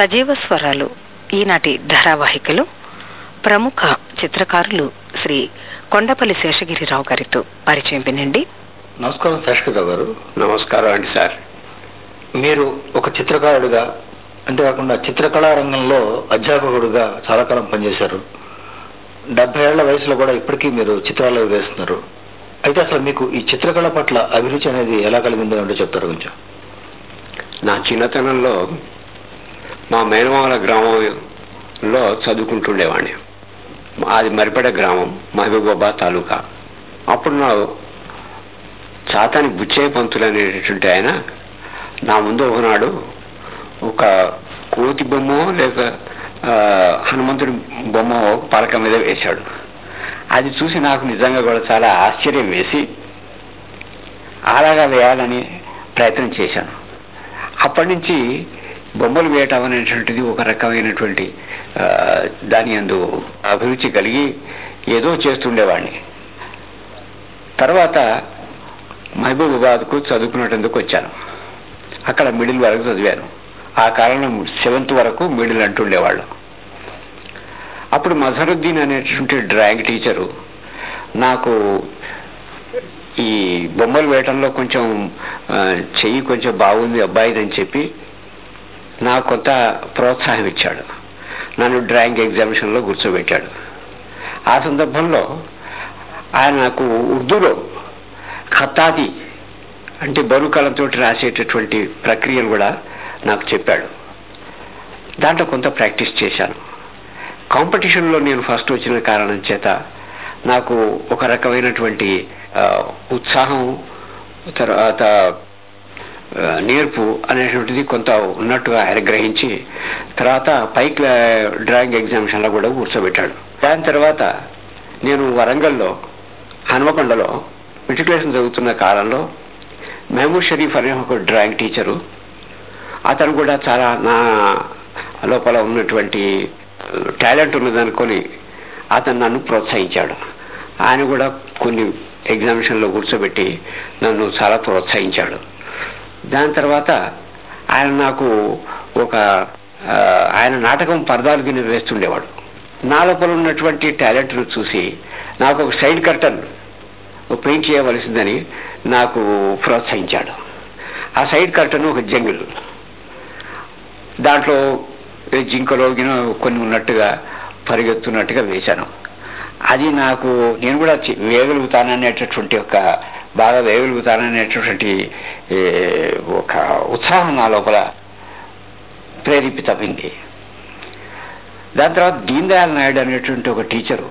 సజీవ స్వరాలు. ఈనాటి ధారావాహికలో ప్రముఖ చిత్రకారులు శ్రీ కొండపల్లి శేషగిరిరావు గారితో పరిచయం వినండి. నమస్కారం శేషగిరిరావు గారు. నమస్కారం అండి సార్. మీరు ఒక చిత్రకారుడిగా అంతేకాకుండా చిత్రకళా రంగంలో అధ్యాపకుడిగా చాలా కాలం పనిచేశారు. డెబ్బై ఏళ్ళ వయసులో కూడా ఇప్పటికీ మీరు చిత్రాలు వేస్తున్నారు. అయితే అసలు మీకు ఈ చిత్రకళ పట్ల అభిరుచి అనేది ఎలా కలిగిందో అంటే చెప్తారు కొంచెం? నా చిన్నతనంలో మా మేనమామల గ్రామంలో చదువుకుంటుండేవాడిని. అది మరిపడ గ్రామం మహబూబాబాద్ తాలూకా. అప్పుడు నా చాతాని బుచ్చయ్య పంతులు అనేటటువంటి ఆయన నా ముందు ఒకనాడు ఒక కోతి బొమ్మ లేక హనుమంతుడి బొమ్మ పలక మీద వేశాడు. అది చూసి నాకు నిజంగా కూడా చాలా ఆశ్చర్యం వేసి అలాగా వేయాలని ప్రయత్నం చేశాను. అప్పటి నుంచి బొమ్మలు వేయటం అనేటువంటిది ఒక రకమైనటువంటి దాని అందు అభిరుచి కలిగి ఏదో చేస్తుండేవాడిని తర్వాత మహబూబాబాద్కు చదువుకునేటందుకు వచ్చాను. అక్కడ మిడిల్ వరకు చదివాను. ఆ కాలంలో సెవెంత్ వరకు మిడిల్ అంటుండేవాళ్ళు. అప్పుడు మజరుద్దీన్ అనేటువంటి డ్రాయింగ్ టీచరు నాకు ఈ బొమ్మలు వేయటంలో కొంచెం చెయ్యి కొంచెం బాగుంది అబ్బాయిదని అని చెప్పి నాకు కొంత ప్రోత్సాహం ఇచ్చాడు నన్ను డ్రాయింగ్ ఎగ్జామినేషన్లో కూర్చోబెట్టాడు. ఆ సందర్భంలో ఆయన నాకు ఉర్దూలో ఖతాది అంటే బరువుకాలంతో రాసేటటువంటి ప్రక్రియలు కూడా నాకు చెప్పాడు. దాంట్లో కొంత ప్రాక్టీస్ చేశాను. కాంపిటీషన్లో నేను ఫస్ట్ వచ్చిన కారణం చేత నాకు ఒక రకమైనటువంటి ఉత్సాహం తర్వాత నేర్పు అనేటువంటిది కొంత ఉన్నట్టుగా ఆయన గ్రహించి తర్వాత పైక్ డ్రాయింగ్ ఎగ్జామినేషన్లో కూడా కూర్చోబెట్టాడు. దాని తర్వాత నేను వరంగల్లో హనుమకొండలో మెట్రికులేషన్ చదువుతున్న కాలంలో మహమూద్ షరీఫ్ అనే ఒక డ్రాయింగ్ టీచరు అతను కూడా చాలా నా లోపల ఉన్నటువంటి టాలెంట్ ఉన్నదనుకొని అతను నన్ను ప్రోత్సహించాడు. ఆయన కూడా కొన్ని ఎగ్జామినేషన్లో కూర్చోబెట్టి నన్ను చాలా ప్రోత్సహించాడు. దాని తర్వాత ఆయన నాకు ఒక ఆయన నాటకం పరదాలు గిన్నె వేస్తుండేవాడు. నా లోపల ఉన్నటువంటి టాలెంట్ను చూసి నాకు ఒక సైడ్ కర్టన్ పెయింట్ చేయవలసిందని నాకు ప్రోత్సహించాడు. ఆ సైడ్ కర్టన్ ఒక జంగిల్. దాంట్లో జింకలో కొన్ని ఉన్నట్టుగా పరిగెత్తున్నట్టుగా వేశాను. అది నాకు నేను కూడా వేయగలుగుతాననేటటువంటి ఒక బాగా వేయగలుగుతాననేటువంటి ఒక ఉత్సాహం నా లోపల ప్రేరేపితమైంది. దాని తర్వాత దీన్ దయాళ్ నాయుడు అనేటువంటి ఒక టీచరు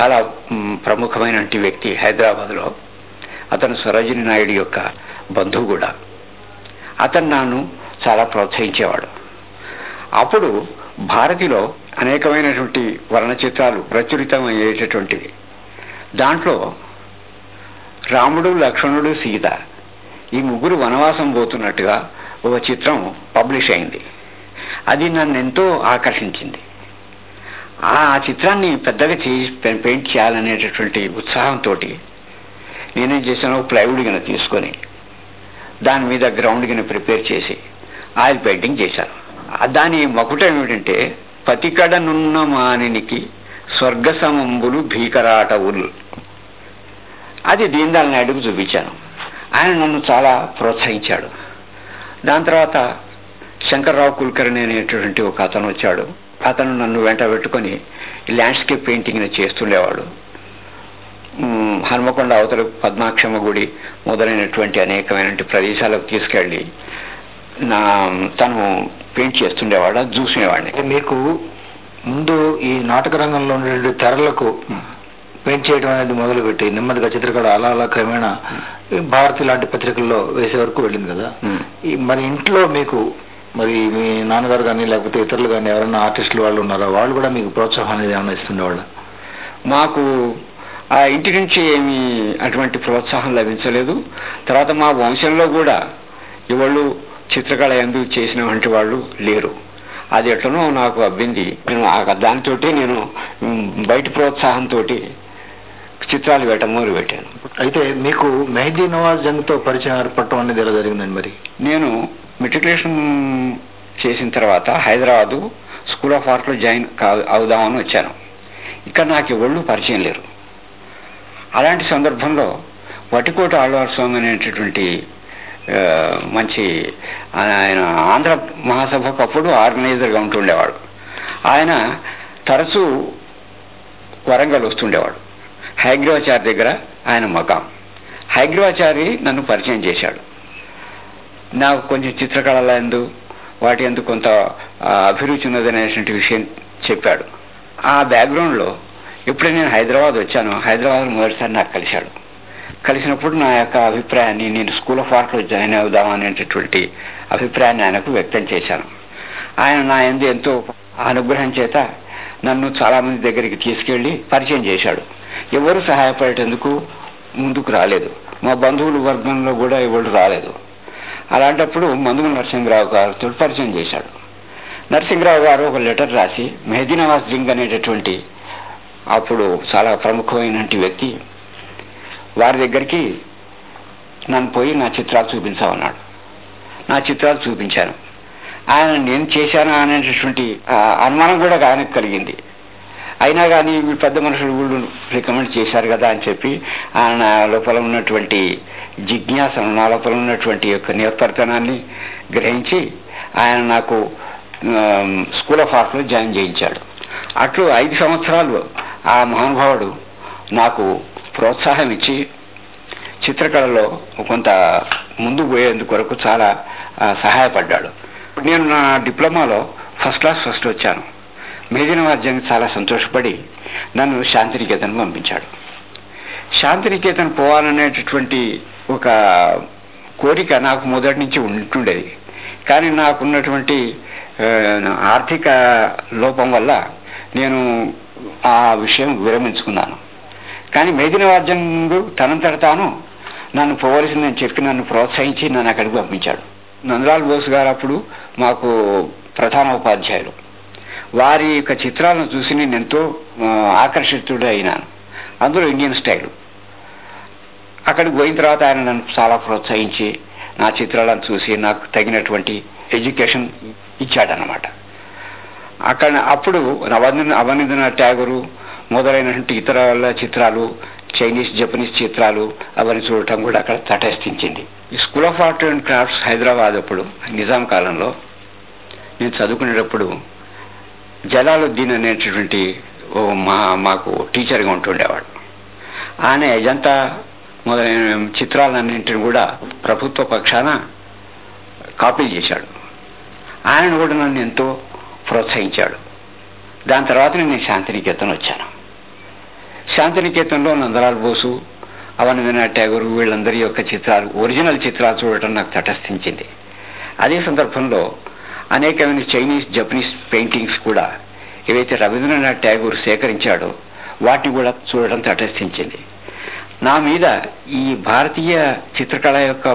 చాలా ప్రముఖమైనటువంటి వ్యక్తి హైదరాబాద్లో అతను సరోజిని నాయుడు యొక్క బంధువు కూడా. అతను నన్ను చాలా ప్రోత్సహించేవాడు. అప్పుడు భారతిలో అనేకమైనటువంటి వర్ణ చిత్రాలు ప్రచురితం అయ్యేటటువంటివి దాంట్లో రాముడు లక్ష్మణుడు సీత ఈ ముగ్గురు వనవాసం పోతున్నట్టుగా ఒక చిత్రం పబ్లిష్ అయింది. అది నన్ను ఎంతో ఆకర్షించింది. ఆ చిత్రాన్ని పెద్దగా చేసి పె- పెయింట్ చేయాలనేటటువంటి ఉత్సాహంతో నేనేం చేశాను ప్లైవుడ్ గిన తీసుకొని దాని మీద గ్రౌండ్ గిన ప్రిపేర్ చేసి ఆయిల్ పెయింటింగ్ చేశాను. దాని మకుటం ఏమిటంటే పతికడనున్న మానినికి స్వర్గ సమంబులు భీకరాటవులు అది దీన్ దయాళ్ నాయుడుకు చూపించాను. ఆయన నన్ను చాలా ప్రోత్సహించాడు. దాని తర్వాత శంకర్రావు కుల్కర్ణి అనేటువంటి ఒక అతను వచ్చాడు. అతను నన్ను వెంట పెట్టుకొని ల్యాండ్స్కేప్ పెయింటింగ్ చేస్తుండేవాడు. హనుమకొండ అవతల పద్మాక్షమ్మ గుడి మొదలైనటువంటి అనేకమైనటువంటి ప్రదేశాలకు తీసుకెళ్ళి నా తను పెయింట్ చేస్తుండేవాడు చూసుకునేవాడిని. మీకు ముందు ఈ నాటక రంగంలో ఉన్నటువంటి తెరలకు పెయింట్ చేయడం అనేది మొదలుపెట్టి నెమ్మదిగా చిత్రకళ అలా అలా క్రమేణా భారతి లాంటి పత్రికల్లో వేసే వరకు వెళ్ళింది కదా. మ్. ఈ మరి ఇంట్లో మీకు మరి మీ నాన్నగారు కానీ లేకపోతే ఇతరులు కానీ ఎవరైనా ఆర్టిస్టులు వాళ్ళు ఉన్నారా? వాళ్ళు కూడా మీకు ప్రోత్సాహం అనేది ఏమైనా ఇస్తుండేవాళ్ళ? మాకు ఆ ఇంటి నుంచి ఏమీ అటువంటి ప్రోత్సాహం లభించలేదు. తర్వాత మా వంశంలో కూడా ఎవళ్ళు చిత్రకళ ఎందుకు చేసిన వంటి వాళ్ళు లేరు. అది ఎట్లనో నాకు అబ్బింది. నేను దానితోటి నేను బయట ప్రోత్సాహంతో చిత్రాలు వేయటం మొదలు పెట్టాను. అయితే మీకు మెహదీ నవాజ్ జంగ్తో పరిచయం ఏర్పడటం అనేది ఎలా జరిగిందండి మరి? నేను మెట్రికులేషన్ చేసిన తర్వాత హైదరాబాదు స్కూల్ ఆఫ్ ఆర్ట్లో జాయిన్ కా అవుదామని వచ్చాను. ఇక్కడ నాకు ఒళ్ళు పరిచయం లేరు. అలాంటి సందర్భంలో వటికోట ఆళ్వార్ స్వామి అనేటటువంటి మంచి ఆయన ఆంధ్ర మహాసభకు అప్పుడు ఆర్గనైజర్గా ఉంటుండేవాడు ఆయన తరచూ వరంగల్ వస్తుండేవాడు. హైగ్రవాచార్య దగ్గర ఆయన మకాం హైగ్రవాచారి నన్ను పరిచయం చేశాడు. నాకు కొంచెం చిత్రకళల ఎందు వాటి ఎందుకు కొంత అభిరుచి ఉన్నదనేటువంటి విషయం చెప్పాడు. ఆ బ్యాక్గ్రౌండ్లో ఎప్పుడైతే నేను హైదరాబాద్ వచ్చాను హైదరాబాద్ మొదటిసారి నాకు కలిశాడు. కలిసినప్పుడు నా యొక్క అభిప్రాయాన్ని నేను స్కూల్ ఆఫ్ ఆర్ట్లో జాయిన్ అవుదాం అనేటటువంటి అభిప్రాయాన్ని ఆయనకు వ్యక్తం చేశాను. ఆయన నా ఎందు ఎంతో అనుగ్రహం చేత నన్ను చాలామంది దగ్గరికి తీసుకెళ్ళి పరిచయం చేశాడు. ఎవరు సహాయపడేటందుకు ముందుకు రాలేదు. మా బంధువుల వర్గంలో కూడా ఎవరు రాలేదు. అలాంటప్పుడు మందుగు నరసింహరావు గారితో పరిచయం చేశాడు. నరసింహరావు గారు ఒక లెటర్ రాసి మెహదీనవాస్ జింగ్ అనేటటువంటి అప్పుడు చాలా ప్రముఖమైన వ్యక్తి వారి దగ్గరికి నన్ను పోయి నా చిత్రాలు చూపించామన్నాడు. నా చిత్రాలు చూపించాను. ఆయన నేను చేశాను అనేటటువంటి అనుమానం కూడా ఆయనకు కలిగింది. అయినా కానీ మీ పెద్ద మనుషులు వీళ్ళు రికమెండ్ చేశారు కదా అని చెప్పి ఆయన లోపల ఉన్నటువంటి జిజ్ఞాసను నా లోపల ఉన్నటువంటి యొక్క నేర్పరితనాన్ని గ్రహించి ఆయన నాకు స్కూల్ ఆఫ్ ఆర్ట్లో జాయిన్ చేయించాడు. అట్లు ఐదు సంవత్సరాలు ఆ మహానుభావుడు నాకు ప్రోత్సాహం ఇచ్చి చిత్రకళలో కొంత ముందు పోయేందుకు వరకు చాలా సహాయపడ్డాడు. నేను నా డిప్లొమాలో ఫస్ట్ క్లాస్ ఫస్ట్ వచ్చాను. మేదినవాద్యానికి చాలా సంతోషపడి నన్ను శాంతినికేతన్ పంపించాడు. శాంతినికేతన్ పోవాలనేటటువంటి ఒక కోరిక నాకు మొదటి నుంచి ఉంటుండేది. కానీ నాకున్నటువంటి ఆర్థిక లోపం వల్ల నేను ఆ విషయం విరమించుకున్నాను. కానీ మేదిన తనంతట తాను నన్ను పోవలసిందని చెప్పి నన్ను ప్రోత్సహించి నన్ను అక్కడికి పంపించాడు. నందలాల్ బోస్ గారు అప్పుడు మాకు ప్రధాన ఉపాధ్యాయులు వారి యొక్క చిత్రాలను చూసి నేను ఎంతో ఆ, ఆకర్షితుడు అయినాను అందులో ఇండియన్ స్టైల్. అక్కడికి పోయిన తర్వాత ఆయన నన్ను చాలా ప్రోత్సహించి నా చిత్రాలను చూసి నాకు తగినటువంటి ఎడ్యుకేషన్ ఇచ్చాడనమాట అక్కడ అప్పుడు అవనింద అవనీంద్రనాథ్ ట్యాగరు మొదలైనటువంటి ఇతర చిత్రాలు చైనీస్ జపనీస్ చిత్రాలు అవన్నీ చూడటం కూడా అక్కడ తటస్థించింది. ఈ school of art and crafts Hyderabad అప్పుడు నిజాం కాలంలో నేను చదువుకునేటప్పుడు జలాలుద్దీన్ అనేటటువంటి ఓ మా మాకు టీచర్గా ఉంటుండేవాడు. ఆయన అజంతా మొదలైన చిత్రాలన్నింటిని కూడా ప్రభుత్వ పక్షాన కాపీ చేశాడు. ఆయన కూడా నన్ను ఎంతో ప్రోత్సహించాడు. దాని తర్వాత నేను శాంతినికేతన్ వచ్చాను. శాంతినికేతన్లో నందలాల్ బోసు అవనిందన ట్యాగూర్ వీళ్ళందరి యొక్క చిత్రాలు ఒరిజినల్ చిత్రాలు చూడటం నాకు తటస్థించింది. అదే సందర్భంలో అనేకమైన చైనీస్ జపనీస్ పెయింటింగ్స్ కూడా ఏవైతే రవీంద్రనాథ్ ట్యాగూర్ సేకరించాడో వాటిని కూడా చూడడం తటస్థించింది. నా మీద ఈ భారతీయ చిత్రకళ యొక్క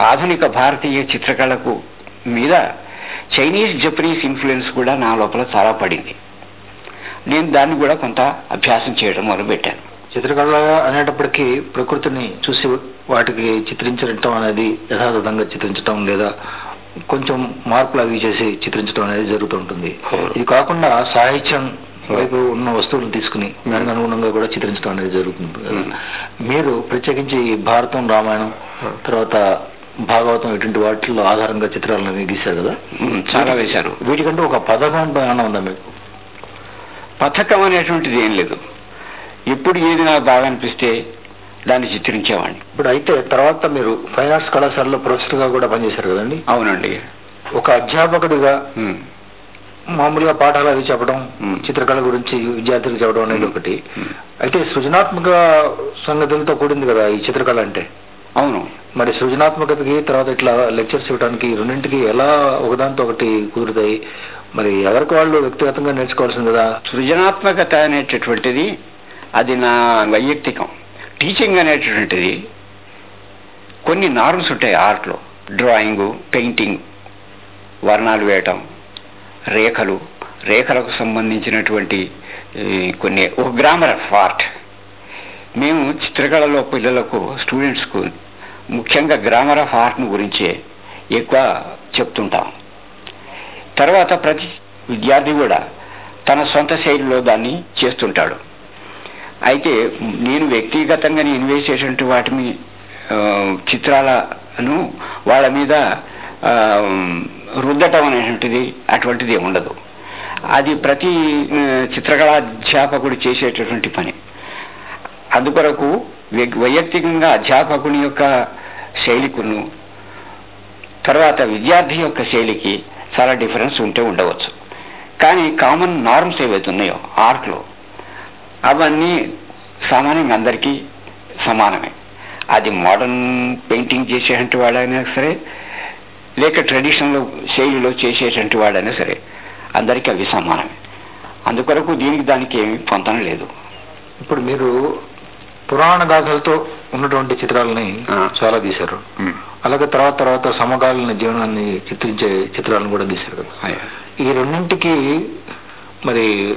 ఆధునిక భారతీయ చిత్రకళకు మీద చైనీస్ జపనీస్ ఇన్ఫ్లుయెన్స్ కూడా నా లోపల చాలా పడింది. నేను దాన్ని కూడా కొంత అభ్యాసం చేయడం మొదలుపెట్టాను. చిత్రకళ అనేటప్పటికీ ప్రకృతిని చూసి వాటికి చిత్రించడం అనేది యథాతథంగా చిత్రించడం లేదా కొంచెం మార్పులు అవి చేసి చిత్రించడం అనేది జరుగుతూ ఉంటుంది. ఇది కాకుండా సాహిత్యం వైపు ఉన్న వస్తువులను తీసుకుని దానికి అనుగుణంగా కూడా చిత్రించడం అనేది జరుగుతుంది. మీరు ప్రత్యేకించి ఈ భారతం రామాయణం తర్వాత భాగవతం ఇటువంటి వాటిల్లో ఆధారంగా చిత్రాలను గీశారు కదా? చాలా వేశాను వీటికంటే ఒక పథకం ఏమైనా ఉందా మీకు? పథకం అనేటువంటిది ఏం లేదు. ఎప్పుడు ఏది నాకు బాగా అనిపిస్తే దాన్ని చిత్రించేవాడిని. ఇప్పుడు అయితే తర్వాత మీరు ఫైన్ ఆర్ట్స్ కళాశాలలో ప్రొఫెసర్గా కూడా పనిచేశారు కదండి? అవునండి. ఒక అధ్యాపకుడిగా మ్మ్. మామూలుగా పాఠాలు అవి చెప్పడం. చిత్రకళ గురించి విద్యార్థులకు చెప్పడం అనేది. ఒకటి. అయితే సృజనాత్మక సంగతులతో కూడింది కదా ఈ చిత్రకళ అంటే? అవును. మరి సృజనాత్మకతకి తర్వాత ఇట్లా లెక్చర్స్ ఇవ్వడానికి రెండింటికి ఎలా ఒకదాంతో ఒకటి కుదురుతాయి? మరి ఎవరికి వాళ్ళు వ్యక్తిగతంగా నేర్చుకోవాల్సింది కదా? సృజనాత్మకత అనేటటువంటిది అది నా వైయక్తికం. టీచింగ్ అనేటటువంటిది కొన్ని నార్మ్స్ ఉంటాయి ఆర్ట్లో డ్రాయింగు పెయింటింగ్ వర్ణాలు వేయటం రేఖలు. రేఖలకు సంబంధించినటువంటి కొన్ని ఒక గ్రామర్ ఆఫ్ ఆర్ట్ మేము చిత్రకళలో పిల్లలకు స్టూడెంట్స్కు ముఖ్యంగా గ్రామర్ ఆఫ్ ఆర్ట్ను గురించే ఎక్కువ చెప్తుంటాం. తర్వాత ప్రతి విద్యార్థి కూడా తన సొంత శైలిలో దాన్ని చేస్తుంటాడు. అయితే నేను వ్యక్తిగతంగా నేను వేసేటువంటి వాటిని చిత్రాలను వాళ్ళ మీద రుద్దటం అనేటువంటిది అటువంటిది ఉండదు. అది ప్రతి ఆ, చిత్రకళాధ్యాపకుడు చేసేటటువంటి పని. అందుకొరకు వైయక్తికంగా అధ్యాపకుని యొక్క శైలికును తర్వాత విద్యార్థి యొక్క శైలికి చాలా డిఫరెన్స్ ఉంటే ఉండవచ్చు. కానీ కామన్ నార్మ్స్ ఏవైతే ఉన్నాయో ఆర్ట్లో అవన్నీ సామాన్యంగా అందరికీ సమానమే. అది మోడర్న్ పెయింటింగ్ చేసేటువంటి వాడైనా సరే లేక ట్రెడిషనల్ శైలిలో చేసేటువంటి వాడైనా సరే అందరికీ అవి సమానమే. అందుకొరకు దీనికి దానికి ఏమి పొంతన లేదు. ఇప్పుడు మీరు పురాణ గాథలతో ఉన్నటువంటి చిత్రాలని. చాలా తీశారు అలాగే తర్వాత తర్వాత సమకాలీన జీవనాన్ని చిత్రించే చిత్రాలను కూడా తీశారు. ఈ రెండింటికి మరి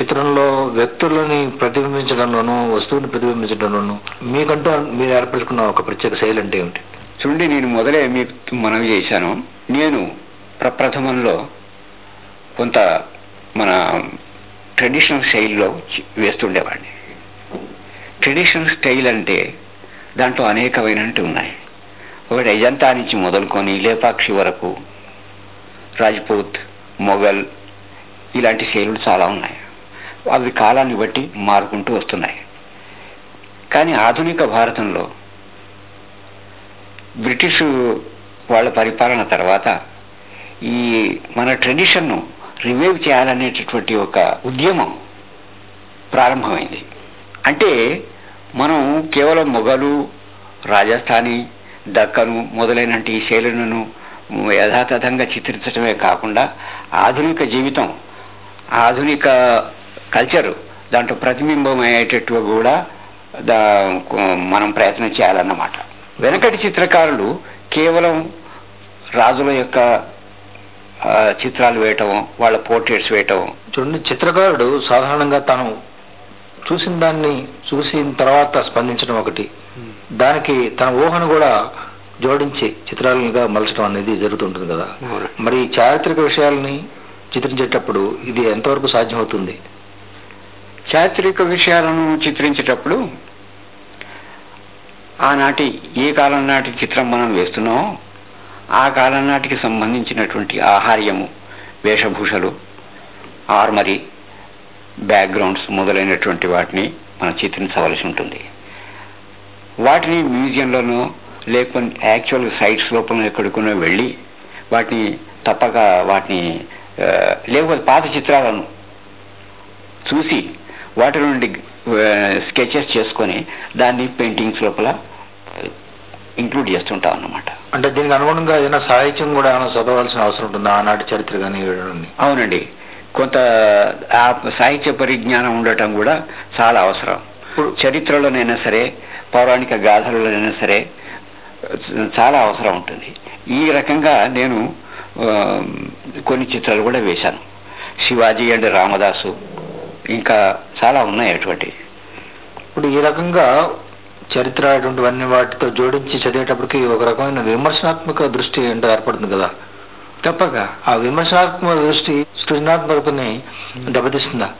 చిత్రంలో వ్యక్తులని ప్రతిబింబించడంలోనూ వస్తువుని ప్రతిబింబించడంలోనూ మీకంటూ మీరు ఏర్పరచుకున్న ఒక ప్రత్యేక శైలి అంటే ఏమిటి? చూడండి నేను మొదలే మీకు మనవి చేశాను. నేను ప్రప్రథమంలో కొంత మన ట్రెడిషనల్ స్టైల్లో వేస్తుండేవాడిని. ట్రెడిషనల్ స్టైల్ అంటే దాంట్లో అనేకమైనవి ఉన్నాయి. ఒకటి అజంతా నుంచి మొదలుకొని లేపాక్షి వరకు రాజ్పూత్ మొఘల్ ఇలాంటి శైలులు చాలా ఉన్నాయి. అవి కాలాన్ని బట్టి మారుకుంటూ వస్తున్నాయి. కానీ ఆధునిక భారతంలో బ్రిటిషు వాళ్ళ పరిపాలన తర్వాత ఈ మన ట్రెడిషన్ను రివైవ్ చేయాలనేటటువంటి ఒక ఉద్యమం ప్రారంభమైంది. అంటే మనం కేవలం మొఘలు రాజస్థానీ దక్కను మొదలైన ఈ శైలులను యథాతథంగా చిత్రించడమే కాకుండా ఆధునిక జీవితం ఆధునిక కల్చర్ దాంట్లో ప్రతిబింబం అయ్యేటట్టు కూడా దా మనం ప్రయత్నం చేయాలన్నమాట. వెనకటి చిత్రకారులు కేవలం రాజుల యొక్క చిత్రాలు వేయటం వాళ్ళ పోర్ట్రేట్స్ వేయటం. చూడండి చిత్రకారుడు సాధారణంగా తాను చూసిన దాన్ని చూసిన తర్వాత స్పందించడం ఒకటి. దానికి తన ఊహను కూడా జోడించి చిత్రాలుగా మలచడం అనేది జరుగుతుంటుంది కదా. మరి ఈ చారిత్రక విషయాల్ని చిత్రించేటప్పుడు ఇది ఎంతవరకు సాధ్యమవుతుంది? చారిత్రక విషయాలను చిత్రించేటప్పుడు ఆనాటి ఏ కాలం నాటి చిత్రం మనం వేస్తున్నామో ఆ కాలం నాటికి సంబంధించినటువంటి ఆహార్యము వేషభూషలు ఆర్మరీ బ్యాక్గ్రౌండ్స్ మొదలైనటువంటి వాటిని మనం చిత్రించవలసి ఉంటుంది. వాటిని మ్యూజియంలోనో లేకపోతే యాక్చువల్ సైట్స్ లోపల ఎక్కడికో వెళ్ళి వాటిని తప్పక వాటిని లేకపోతే పాత చిత్రాలను చూసి వాటి నుండి స్కెచెస్ చేసుకొని దాన్ని పెయింటింగ్స్ లోపల ఇంక్లూడ్ చేస్తుంటాం అన్నమాట. అంటే దీనికి అనుగుణంగా ఏదైనా సాహిత్యం కూడా ఏమైనా చదవాల్సిన అవసరం ఉంటుందా? ఆనాటి చరిత్ర కానీ? అవునండి. కొంత ఆ సాహిత్య పరిజ్ఞానం ఉండటం కూడా చాలా అవసరం. ఇప్పుడు చరిత్రలోనైనా సరే పౌరాణిక గాథలలోనైనా సరే చాలా అవసరం ఉంటుంది. ఈ రకంగా నేను కొన్ని చిత్రాలు కూడా వేశాను. శివాజీ అండ్ రామదాసు ఇంకా చాలా ఉన్నాయి అటువంటి. ఇప్పుడు ఈ రకంగా చరిత్ర అటువంటివన్నీ వాటితో జోడించి చదివేటప్పటికి ఒక రకమైన విమర్శనాత్మక దృష్టి అంటే ఏర్పడుతుంది కదా. తప్పక ఆ విమర్శనాత్మక దృష్టి సృజనాత్మకతని దెబ్బతీస్తుందా?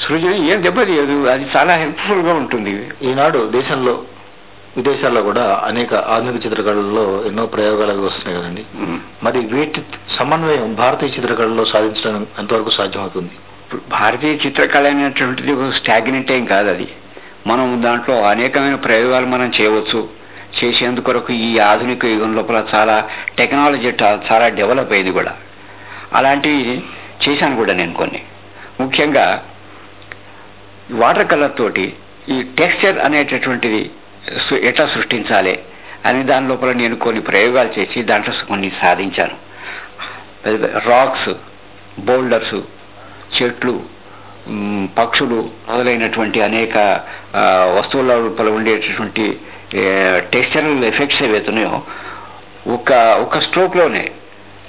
సృజన ఏం దెబ్బతీయదు. అది చాలా హెల్ప్ఫుల్గా ఉంటుంది. ఈనాడు దేశంలో విదేశాల్లో కూడా అనేక ఆధునిక చిత్రకళల్లో ఎన్నో ప్రయోగాలు అవి వస్తున్నాయి కదండి. మరి వీటి సమన్వయం భారతీయ చిత్రకళలో సాధించడం ఎంతవరకు సాధ్యమవుతుంది? భారతీయ చిత్రకళ అనేటువంటిది స్టాగ్నెంట్ ఏం కాదు అది. మనం దాంట్లో అనేకమైన ప్రయోగాలు మనం చేయవచ్చు. చేసేందుకొరకు ఈ ఆధునిక యుగం లోపల చాలా టెక్నాలజీ చాలా డెవలప్ అయింది కూడా. అలాంటివి చేశాను కూడా నేను కొన్ని. ముఖ్యంగా వాటర్ కలర్ తోటి ఈ టెక్స్చర్ అనేటటువంటిది ఎట్లా సృష్టించాలి అని దాని లోపల నేను కొన్ని ప్రయోగాలు చేసి దాంట్లో కొన్ని సాధించాను. రాక్స్ బోల్డర్స్ చెట్లు పక్షులు మొదలైనటువంటి అనేక వస్తువుల లోపల ఉండేటటువంటి టెక్స్చరల్ ఎఫెక్ట్స్ ఏవైతున్నాయో ఒక ఒక స్ట్రోక్లోనే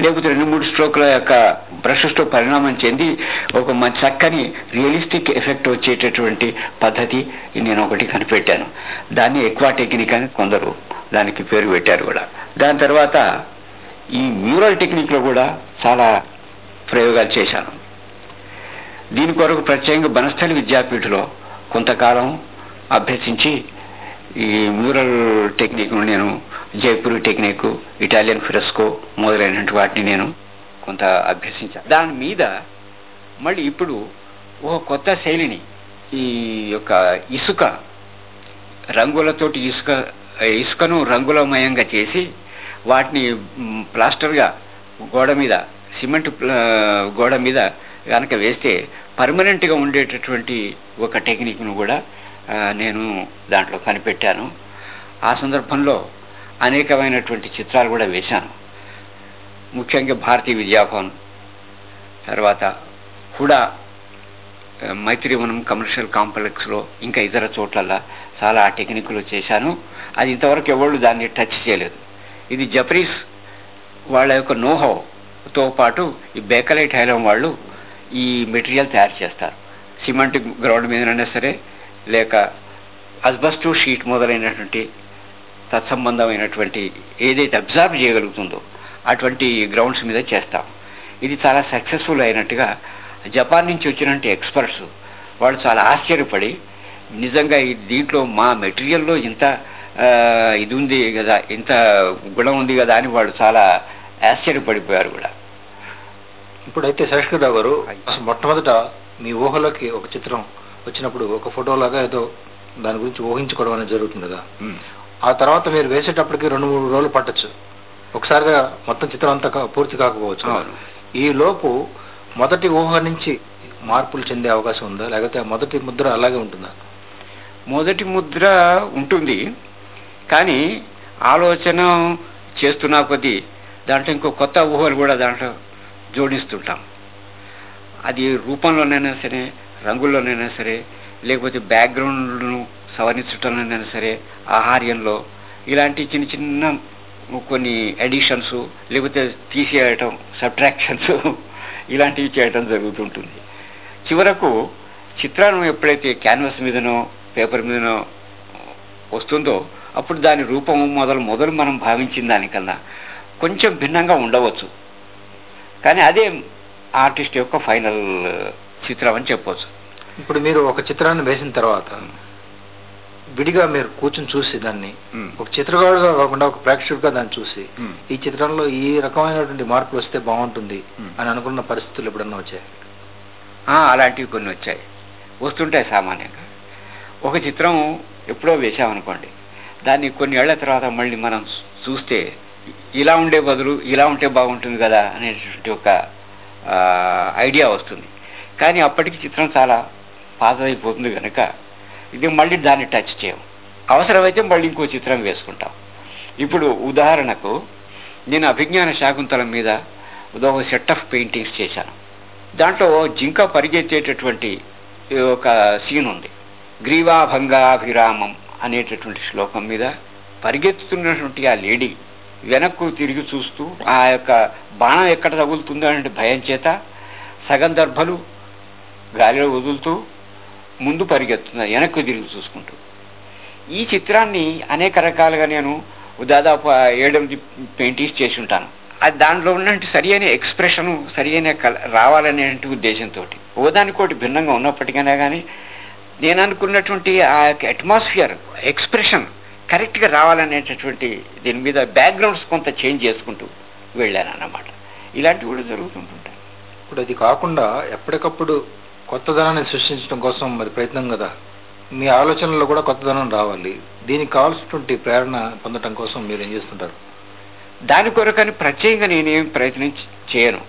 లేకపోతే రెండు మూడు స్ట్రోక్ల యొక్క బ్రషెస్తో పరిణామం చెంది ఒక మంచి చక్కని రియలిస్టిక్ ఎఫెక్ట్ వచ్చేటటువంటి పద్ధతి నేను ఒకటి కనిపెట్టాను. దాన్ని ఎక్వా టెక్నిక్ అని కొందరు దానికి పేరు పెట్టారు కూడా. దాని తర్వాత ఈ మ్యూరల్ టెక్నిక్లో కూడా చాలా ప్రయోగాలు చేశాను. దీని కొరకు ప్రత్యేకంగా బనస్థలి విద్యాపీఠలో కొంతకాలం అభ్యసించి ఈ మ్యూరల్ టెక్నిక్ను నేను జైపూర్ టెక్నిక్ ఇటాలియన్ ఫ్రెస్కో మొదలైనటువంటి వాటిని నేను కొంత అభ్యసించాను దాని మీద మళ్ళీ ఇప్పుడు ఓ కొత్త శైలిని ఈ యొక్క ఇసుక రంగులతోటి ఇసుక ఇసుకను రంగులమయంగా చేసి వాటిని ప్లాస్టర్గా గోడ మీద సిమెంట్ గోడ మీద కనుక వేస్తే పర్మనెంట్గా ఉండేటటువంటి ఒక టెక్నిక్ను కూడా నేను దాంట్లో కనిపెట్టాను. ఆ సందర్భంలో అనేకమైనటువంటి చిత్రాలు కూడా వేశాను. ముఖ్యంగా భారతీయ విద్యాభవన్ తర్వాత హుడా మైత్రివనం కమర్షియల్ కాంప్లెక్స్లో ఇంకా ఇతర చోట్లల్లా చాలా ఆ టెక్నిక్లు చేశాను. అది ఇంతవరకు ఎవరు దాన్ని టచ్ చేయలేదు. ఇది జపనీస్ వాళ్ళ యొక్క నోహోతో పాటు ఈ బేకలైట్ హైలం వాళ్ళు ఈ మెటీరియల్ తయారు చేస్తారు. సిమెంట్ గ్రౌండ్ మీదనైనా సరే లేక అస్బస్టు షీట్ మొదలైనటువంటి తత్సంబంధమైనటువంటి ఏదైతే అబ్జర్వ్ చేయగలుగుతుందో అటువంటి గ్రౌండ్స్ మీద చేస్తాం. ఇది చాలా సక్సెస్ఫుల్ అయినట్టుగా జపాన్ నుంచి వచ్చినటువంటి ఎక్స్పర్ట్స్ వాళ్ళు చాలా ఆశ్చర్యపడి నిజంగా ఈ దీంట్లో మా మెటీరియల్లో ఇంత ఇది ఉంది కదా ఇంత గుణం ఉంది కదా అని వాళ్ళు చాలా ఆశ్చర్యపడిపోయారు కూడా. ఇప్పుడైతే శేషగిరిరావు గారు మొట్టమొదట మీ ఊహలోకి ఒక చిత్రం వచ్చినప్పుడు ఒక ఫోటో లాగా ఏదో దాని గురించి ఊహించుకోవడం అనేది జరుగుతుంది కదా. ఆ తర్వాత మీరు వేసేటప్పటికి రెండు మూడు రోజులు పట్టచ్చు. ఒకసారిగా మొత్తం చిత్రం అంతా పూర్తి కాకపోవచ్చు. ఈ లోపు మొదటి ఊహ నుంచి మార్పులు చెందే అవకాశం ఉందా? లేకపోతే మొదటి ముద్ర అలాగే ఉంటుందా? మొదటి ముద్ర ఉంటుంది. కానీ ఆలోచన చేస్తున్నా కొద్దీ దాంట్లో ఇంకో కొత్త ఊహలు కూడా దాంట్లో జోడిస్తుంటాం. అది రూపంలోనైనా సరే రంగుల్లోనైనా సరే లేకపోతే బ్యాక్గ్రౌండ్ను సవరించడంలోనైనా సరే ఆహార్యంలో ఇలాంటి చిన్న చిన్న కొన్ని ఎడిషన్స్ లేకపోతే తీసేయటం సబ్ట్రాక్షన్స్ ఇలాంటివి చేయటం జరుగుతుంటుంది. చివరకు చిత్రాన్ని ఎప్పుడైతే క్యాన్వాస్ మీదనో పేపర్ మీదనో వస్తుందో అప్పుడు దాని రూపం మొదలు మొదలు మనం భావించిన దానికన్నా కొంచెం భిన్నంగా ఉండవచ్చు. కానీ అదే ఆర్టిస్ట్ యొక్క ఫైనల్ చిత్రం అని చెప్పవచ్చు ఇప్పుడు మీరు ఒక చిత్రాన్ని వేసిన తర్వాత విడిగా మీరు కూర్చొని చూసి దాన్ని. ఒక చిత్రకారుడుగా కాకుండా ఒక ప్రేక్షకుడిగా దాన్ని చూసి. ఈ చిత్రంలో ఈ రకమైనటువంటి మార్పులు వస్తే బాగుంటుంది. అని అనుకున్న పరిస్థితులు ఎప్పుడన్నా వచ్చాయి అలాంటివి కొన్ని వచ్చాయి వస్తుంటాయి సామాన్యంగా ఒక చిత్రం ఎప్పుడో వేసామనుకోండి దాన్ని కొన్ని ఏళ్ళ తర్వాత మళ్ళీ మనం చూస్తే ఇలా ఉండే బదులు ఇలా ఉంటే బాగుంటుంది కదా అనేటువంటి ఒక ఐడియా వస్తుంది కానీ అప్పటికి చిత్రం చాలా పాతదైపోతుంది కనుక ఇది మళ్ళీ దాన్ని టచ్ చేయం అవసరమైతే మళ్ళీ ఇంకో చిత్రం వేసుకుంటాం. ఇప్పుడు ఉదాహరణకు నేను అభిజ్ఞాన శాకుంతలం మీద ఒక సెట్ ఆఫ్ పెయింటింగ్స్ చేశాను. దాంట్లో జింక పరిగెత్తేటటువంటి ఒక సీన్ ఉంది. గ్రీవాభంగాభిరామం అనేటటువంటి శ్లోకం మీద పరిగెత్తుతున్నటువంటి ఆ లేడీ వెనక్కు తిరిగి చూస్తూ ఆ యొక్క బాణం ఎక్కడ తగులుతుందో అనే భయం చేత సగం దర్భలు గాలిలో వదులుతూ ముందు పరిగెత్తున్నారు వెనక్కి తిరిగి చూసుకుంటూ. ఈ చిత్రాన్ని అనేక రకాలుగా నేను దాదాపు ఏడెనిమిది పెయింటింగ్స్ చేసి ఉంటాను. అది దాంట్లో ఉన్నటువంటి సరి అయిన ఎక్స్ప్రెషన్ సరి అయిన రావాలనే ఉద్దేశంతో ఓదానికోటి భిన్నంగా ఉన్నప్పటికైనా కానీ నేను అనుకున్నటువంటి ఆ యొక్క అట్మాస్ఫియర్ ఎక్స్ప్రెషన్ కరెక్ట్గా రావాలనేటటువంటి దీని మీద బ్యాక్గ్రౌండ్స్ కొంత చేంజ్ చేసుకుంటూ వెళ్ళాను అన్నమాట ఇలాంటివి కూడా జరుగుతుంటుంటాయి. ఇప్పుడు అది కాకుండా ఎప్పటికప్పుడు కొత్తదనాన్ని సృష్టించడం కోసం మరి ప్రయత్నం కదా. మీ ఆలోచనలో కూడా కొత్తదనం రావాలి. దీనికి కావాల్సినటువంటి ప్రేరణ పొందడం కోసం మీరు ఏం చేస్తుంటారు? దాని కొరకని ప్రత్యేకంగా నేనేం ప్రయత్నం చేయను.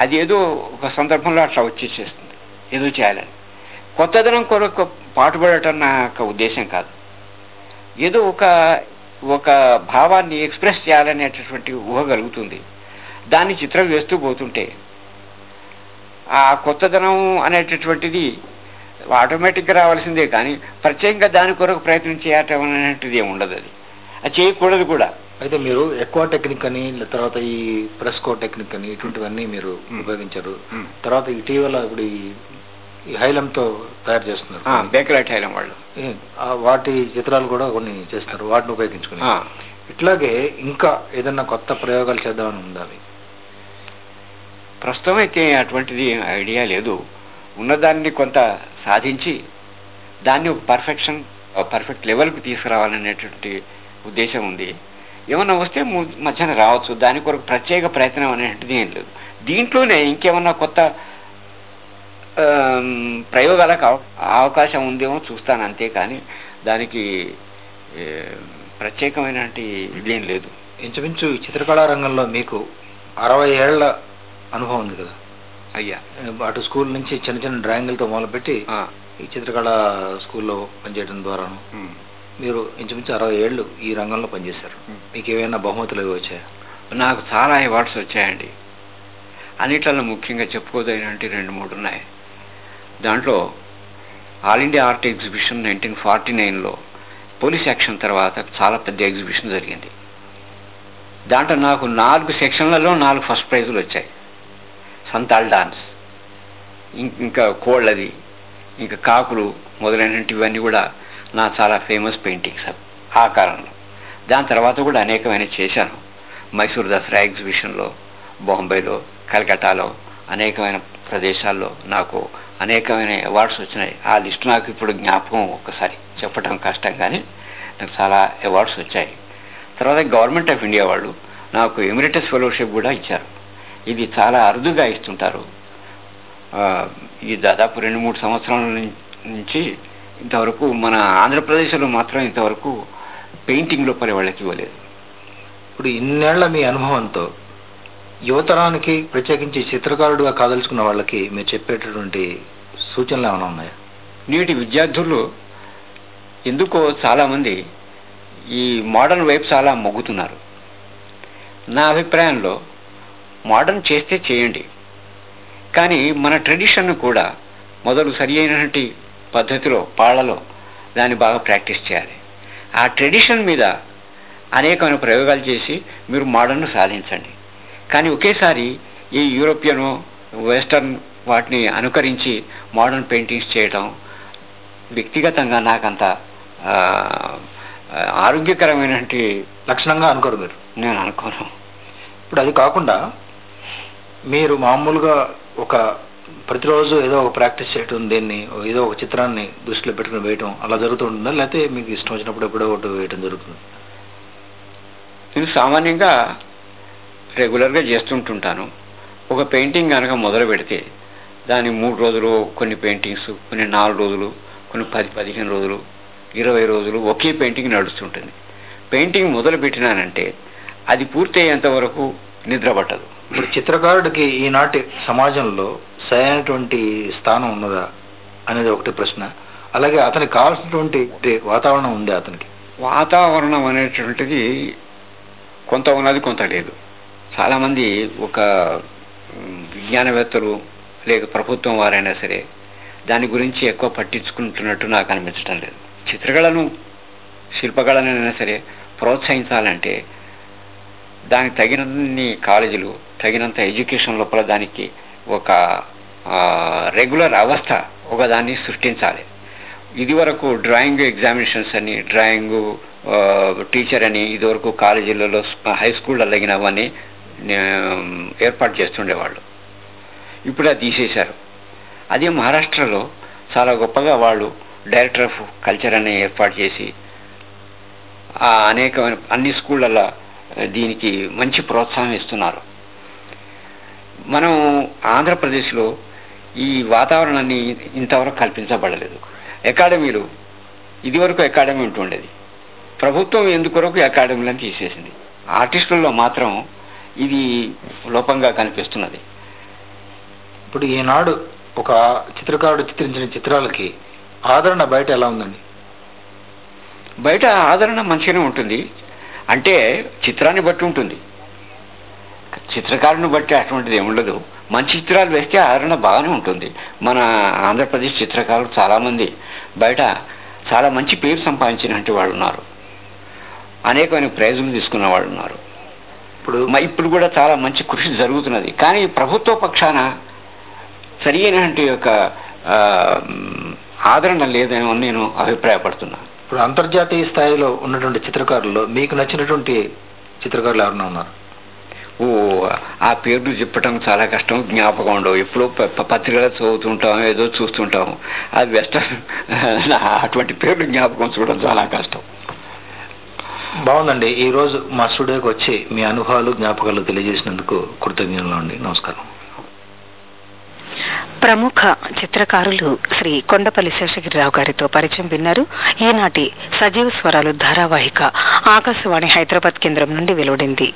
అది ఏదో ఒక సందర్భంలో అట్లా వచ్చేసేస్తుంది. ఏదో చేయాలని. కొత్తదనం కొరకు పాటుపడటం నా యొక్క ఉద్దేశం కాదు. ఏదో ఒక ఒక భావాన్ని ఎక్స్ప్రెస్ చేయాలనేటటువంటి ఊహ కలుగుతుంది. దాన్ని చిత్రం వేస్తూ పోతుంటే ఆ కొత్తదనం అనేటటువంటిది ఆటోమేటిక్గా రావాల్సిందే కానీ ప్రత్యేకంగా దాని కొరకు ప్రయత్నం చేయటం అనేటిది ఏమి ఉండదు అది అది చేయకూడదు కూడా అయితే మీరు ఎక్కువ టెక్నిక్ అని తర్వాత ఈ ప్రెస్కో టెక్నిక్ అని ఇటువంటివన్నీ మీరు. ఉపయోగించారు. తర్వాత ఇటీవల ఇప్పుడు ఈ- హైలంతో తయారు చేస్తున్నారు బేకలైట్ హైలం వాళ్ళు వాటి చిత్రాలు కూడా కొన్ని చేస్తున్నారు వాటిని ఉపయోగించుకుని. ఇట్లాగే ఇంకా ఏదన్నా కొత్త ప్రయోగాలు చేద్దామని మీకు? ప్రస్తుతం అయితే అటువంటిది ఐడియా లేదు. ఉన్నదాన్ని కొంత సాధించి దాన్ని ఒక పర్ఫెక్షన్ పర్ఫెక్ట్ లెవెల్కి తీసుకురావాలనేటువంటి ఉద్దేశం ఉంది. ఏమన్నా వస్తే మధ్యాహ్నం రావచ్చు. దాని కొరకు ప్రత్యేక ప్రయత్నం అనేటువంటిది ఏం లేదు. దీంట్లోనే ఇంకేమన్నా కొత్త ప్రయోగాలకు అవకాశం ఉందేమో చూస్తాను అంతే కానీ దానికి ప్రత్యేకమైనటువంటి ఇది ఏం లేదు. ఇంచుమించు చిత్రకళా రంగంలో మీకు అరవై ఏళ్ళ అనుభవం ఉంది కదా. అయ్యా. అటు స్కూల్ నుంచి చిన్న చిన్న డ్రాయింగులతో మొదలుపెట్టి ఈ చిత్రకళా స్కూల్లో పనిచేయడం ద్వారాను. మీరు ఇంచుమించు అరవై ఏళ్ళు ఈ రంగంలో పనిచేశారు. మీకు ఏమైనా బహుమతులు వచ్చాయా? నాకు చాలా అవార్డ్స్ వచ్చాయండి. అన్నిట్లలో ముఖ్యంగా చెప్పుకోదగినటువంటి రెండు మూడు ఉన్నాయి. దాంట్లో all India art exhibition nineteen forty నైన్లో పోలీస్ యాక్షన్ తర్వాత చాలా పెద్ద ఎగ్జిబిషన్ జరిగింది. దాంట్లో నాకు నాలుగు సెక్షన్లలో నాలుగు ఫస్ట్ ప్రైజులు వచ్చాయి. సంతాల్ డాన్స్. ఇం- ఇంకా కోళ్ళది ఇంకా కాకులు మొదలైనటువంటివన్నీ కూడా నా చాలా ఫేమస్ పెయింటింగ్స్ ఆ కాలంలో. దాని తర్వాత కూడా అనేకమైన చేశాను. మైసూర్ దసరా ఎగ్జిబిషన్లో బాంబేలో కలకట్టాలో అనేకమైన ప్రదేశాల్లో నాకు అనేకమైన అవార్డ్స్ వచ్చినాయి. ఆ లిస్ట్ నాకు ఇప్పుడు జ్ఞాపకం ఒక్కసారి చెప్పడం కష్టం కానీ నాకు చాలా అవార్డ్స్ వచ్చాయి. తర్వాత గవర్నమెంట్ ఆఫ్ ఇండియా వాళ్ళు నాకు ఎమిరిటస్ ఫెలోషిప్ కూడా ఇచ్చారు. ఇది చాలా అరుదుగా ఇస్తుంటారు. ఈ దాదాపు రెండు మూడు సంవత్సరాల నుంచి ఇంతవరకు మన ఆంధ్రప్రదేశ్లో మాత్రం ఇంతవరకు పెయింటింగ్ లోపల వాళ్ళకి ఇవ్వలేదు. ఇప్పుడు ఇన్నేళ్ళ మీ అనుభవంతో యువతరానికి ప్రత్యేకించి చిత్రకారుడుగా కాదలుచుకున్న వాళ్ళకి మీరు చెప్పేటటువంటి సూచనలు ఏమైనా ఉన్నాయా? నేటి విద్యార్థులు ఎందుకో చాలామంది ఈ మోడర్న్ వైపు చాలా మొగ్గుతున్నారు. నా అభిప్రాయంలో మోడర్న్ చేస్తే చేయండి. కానీ మన ట్రెడిషన్ కూడా మొదలు సరి అయినటువంటి పద్ధతిలో పాళ్ళలో దాన్ని బాగా ప్రాక్టీస్ చేయాలి. ఆ ట్రెడిషన్ మీద అనేకమైన ప్రయోగాలు చేసి మీరు మోడర్న్ సాధించండి. కానీ ఒకేసారి ఈ యూరోపియన్ వెస్టర్న్ వాటిని అనుకరించి మోడర్న్ పెయింటింగ్స్ చేయటం వ్యక్తిగతంగా నాకంత ఆరోగ్యకరమైనటువంటి లక్షణంగా అనుకోరు మీరు. నేను అనుకోను. ఇప్పుడు అది కాకుండా మీరు మామూలుగా ఒక ప్రతిరోజు ఏదో ఒక ప్రాక్టీస్ చేయటం దీన్ని ఏదో ఒక చిత్రాన్ని దృష్టిలో పెట్టుకుని వేయటం అలా జరుగుతూ ఉంటుందా? లేకపోతే మీకు ఇష్టం వచ్చినప్పుడు ఎప్పుడో ఒకటి వేయటం జరుగుతుంది? నేను సామాన్యంగా రెగ్యులర్గా చేస్తుంటుంటాను. ఒక పెయింటింగ్ కనుక మొదలు పెడితే దాని మూడు రోజులు కొన్ని పెయింటింగ్స్ కొన్ని నాలుగు రోజులు కొన్ని పది పదిహేను రోజులు ఇరవై రోజులు ఒకే పెయింటింగ్ నడుస్తుంటుంది. పెయింటింగ్ మొదలు పెట్టినానంటే అది పూర్తయ్యేంత వరకు నిద్ర పట్టదు. ఇప్పుడు చిత్రకారుడికి ఈనాటి సమాజంలో సరైనటువంటి స్థానం ఉన్నదా అనేది ఒకటి ప్రశ్న. అలాగే అతనికి కావాల్సినటువంటి వాతావరణం ఉందా అతనికి? వాతావరణం అనేటువంటిది కొంత ఉన్నది కొంత లేదు. చాలామంది ఒక విజ్ఞానవేత్తలు లేక ప్రభుత్వం వారైనా సరే దాని గురించి ఎక్కువ పట్టించుకుంటున్నట్టు నాకు అనిపించడం లేదు. చిత్రకళను శిల్పకళనైనా సరే ప్రోత్సహించాలంటే దానికి తగినన్ని కాలేజీలు తగినంత ఎడ్యుకేషన్ లోపల దానికి ఒక రెగ్యులర్ అవస్థ ఒకదాన్ని సృష్టించాలి. ఇది వరకు డ్రాయింగ్ ఎగ్జామినేషన్స్ అని డ్రాయింగు టీచర్ అని ఇదివరకు కాలేజీలలో హై స్కూల్లో తగినవన్నీ ఏర్పాటు చేస్తుండేవాళ్ళు. ఇప్పుడు అది తీసేశారు. అదే మహారాష్ట్రలో చాలా గొప్పగా వాళ్ళు డైరెక్టర్ ఆఫ్ కల్చర్ అని ఏర్పాటు చేసి అనేకమైన అన్ని స్కూళ్ళల్లో దీనికి మంచి ప్రోత్సాహం ఇస్తున్నారు. మనం ఆంధ్రప్రదేశ్లో ఈ వాతావరణాన్ని ఇంతవరకు కల్పించబడలేదు. అకాడమీలు ఇదివరకు అకాడమీ ఉంటుండేది. ప్రభుత్వం ఎందుకొరకు అకాడమీలను తీసేసింది? ఆర్టిస్టుల్లో మాత్రం ఇది లోపంగా కనిపిస్తున్నది. ఇప్పుడు ఈనాడు ఒక చిత్రకారుడు చిత్రించిన చిత్రాలకి ఆదరణ బయట ఎలా ఉందండి? బయట ఆదరణ మంచిగానే ఉంటుంది. అంటే చిత్రాన్ని బట్టి ఉంటుంది. చిత్రకారుని బట్టి అటువంటిది ఏముండదు మంచి చిత్రాలు వేస్తే ఆదరణ బాగానే ఉంటుంది. మన ఆంధ్రప్రదేశ్ చిత్రకారులు చాలామంది బయట చాలా మంచి పేరు సంపాదించినటువంటి వాళ్ళు ఉన్నారు. అనేకమైన ప్రైజులు తీసుకున్న వాళ్ళు ఉన్నారు. ఇప్పుడు ఇప్పుడు కూడా చాలా మంచి కృషి జరుగుతున్నది. కానీ ప్రభుత్వ పక్షాన సరి అయినటువంటి యొక్క ఆదరణ లేదని నేను అభిప్రాయపడుతున్నాను ఇప్పుడు అంతర్జాతీయ స్థాయిలో ఉన్నటువంటి చిత్రకారుల్లో మీకు నచ్చినటువంటి చిత్రకారులు ఎవరన్నా ఉన్నారు? ఓ ఆ పేర్లు చెప్పడం చాలా కష్టం జ్ఞాపకం ఉండవు. ఎప్పుడో పత్రికలో చదువుతుంటాం ఏదో చూస్తుంటాం. అది వెస్టర్న్ అటువంటి పేర్లు జ్ఞాపకం చూడడం చాలా కష్టం. బాగుందండి. ఈ రోజు మా స్టూడియోకి వచ్చి మీ అనుభవాలు జ్ఞాపకాలు తెలియజేసినందుకు కృతజ్ఞతలు అండి. నమస్కారం. ప్రముఖ చిత్రకారులు శ్రీ కొండపల్లి శేషగిరిరావు గారితో పరిచయం విన్నారు. ఈనాటి సజీవ స్వరాలు ధారావాహిక ఆకాశవాణి హైదరాబాద్ కేంద్రం నుండి వెలువడింది.